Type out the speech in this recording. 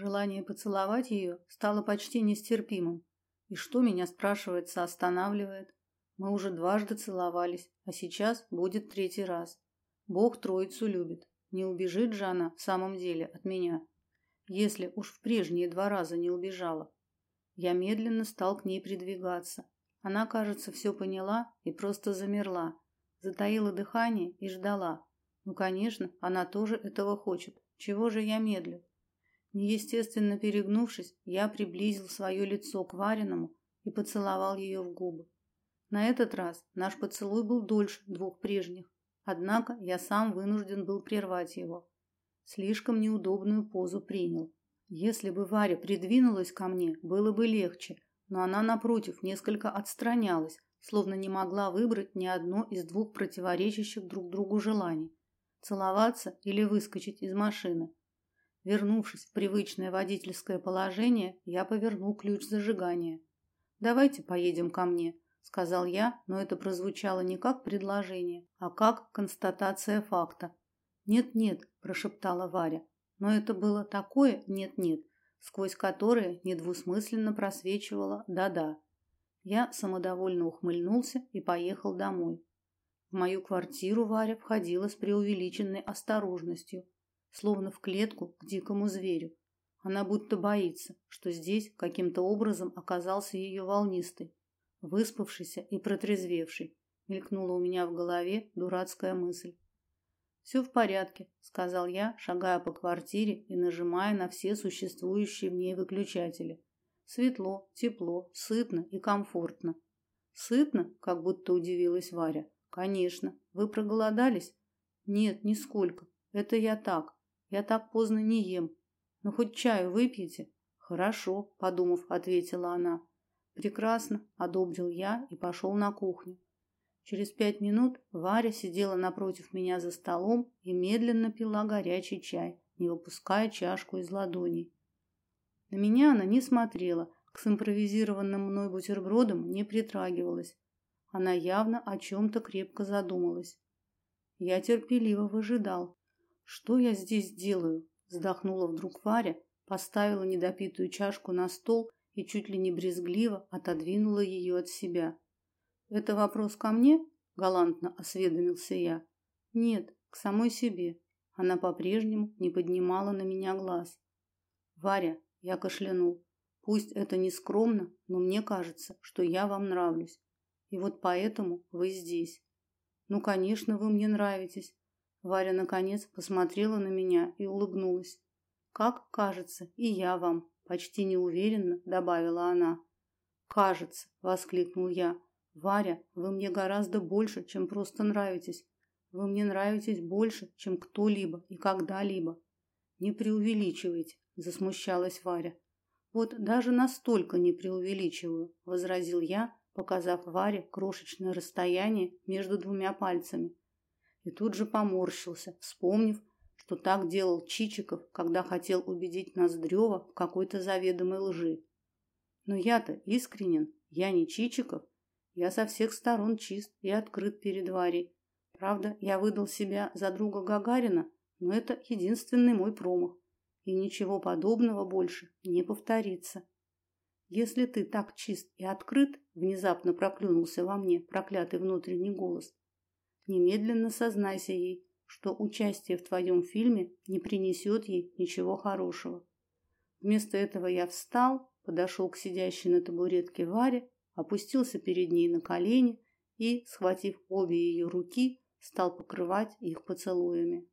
Желание поцеловать ее стало почти нестерпимым. И что меня, спрашивается, останавливает? Мы уже дважды целовались, а сейчас будет третий раз. Бог троицу любит. Не убежит же она в самом деле от меня. Если уж в прежние два раза не убежала. Я медленно стал к ней придвигаться. Она, кажется, все поняла и просто замерла, затаила дыхание и ждала. Ну, конечно, она тоже этого хочет. Чего же я медлю? Неестественно перегнувшись, я приблизил свое лицо к Вариному и поцеловал ее в губы. На этот раз наш поцелуй был дольше двух прежних, однако я сам вынужден был прервать его. Слишком неудобную позу принял. Если бы Варя придвинулась ко мне, было бы легче, но она напротив несколько отстранялась, словно не могла выбрать ни одно из двух противоречащих друг другу желаний: целоваться или выскочить из машины. Вернувшись в привычное водительское положение, я повернул ключ зажигания. Давайте поедем ко мне, сказал я, но это прозвучало не как предложение, а как констатация факта. Нет-нет, прошептала Варя. Но это было такое нет-нет, сквозь которое недвусмысленно просвечивало да-да. Я самодовольно ухмыльнулся и поехал домой. В мою квартиру Варя входила с преувеличенной осторожностью, словно в клетку к дикому зверю. Она будто боится, что здесь каким-то образом оказался ее волнистый, выспавшийся и протрезвевший. Мелькнула у меня в голове дурацкая мысль. «Все в порядке, сказал я, шагая по квартире и нажимая на все существующие в ней выключатели. Светло, тепло, сытно и комфортно. Сытно, как будто удивилась Варя. Конечно. Вы проголодались? Нет, нисколько. Это я так. Я так поздно не ем. Ну хоть чаю выпьете? Хорошо, подумав, ответила она. Прекрасно, одобрил я и пошел на кухню. Через пять минут Варя сидела напротив меня за столом и медленно пила горячий чай, не выпуская чашку из ладоней. На меня она не смотрела, к симпровизированным мной бутербродам не притрагивалась. Она явно о чем то крепко задумалась. Я терпеливо выжидал, что я здесь делаю? вздохнула вдруг Варя, поставила недопитую чашку на стол и чуть ли не брезгливо отодвинула ее от себя. Это вопрос ко мне? галантно осведомился я. Нет, к самой себе. Она по-прежнему не поднимала на меня глаз. Варя, я кашлянул. Пусть это не скромно, но мне кажется, что я вам нравлюсь. И вот поэтому вы здесь. Ну, конечно, вы мне нравитесь, Варя наконец посмотрела на меня и улыбнулась. Как кажется, и я вам, почти неуверенно добавила она. Кажется, воскликнул я. Варя, вы мне гораздо больше, чем просто нравитесь. Вы мне нравитесь больше, чем кто-либо и когда-либо. Не преувеличивайте, засмущалась Варя. Вот даже настолько не преувеличиваю, возразил я, показав Варе крошечное расстояние между двумя пальцами и тут же поморщился, вспомнив, что так делал Чичиков, когда хотел убедить Ноздрева в какой-то заведомой лжи. Но я-то искренен, я не Чичиков, я со всех сторон чист и открыт перед Варей. Правда, я выдал себя за друга Гагарина, но это единственный мой промах, и ничего подобного больше не повторится. Если ты так чист и открыт, внезапно проклюнулся во мне проклятый внутренний голос, Немедленно сознайся ей, что участие в твоем фильме не принесет ей ничего хорошего. Вместо этого я встал, подошел к сидящей на табуретке Варе, опустился перед ней на колени и, схватив обе ее руки, стал покрывать их поцелуями.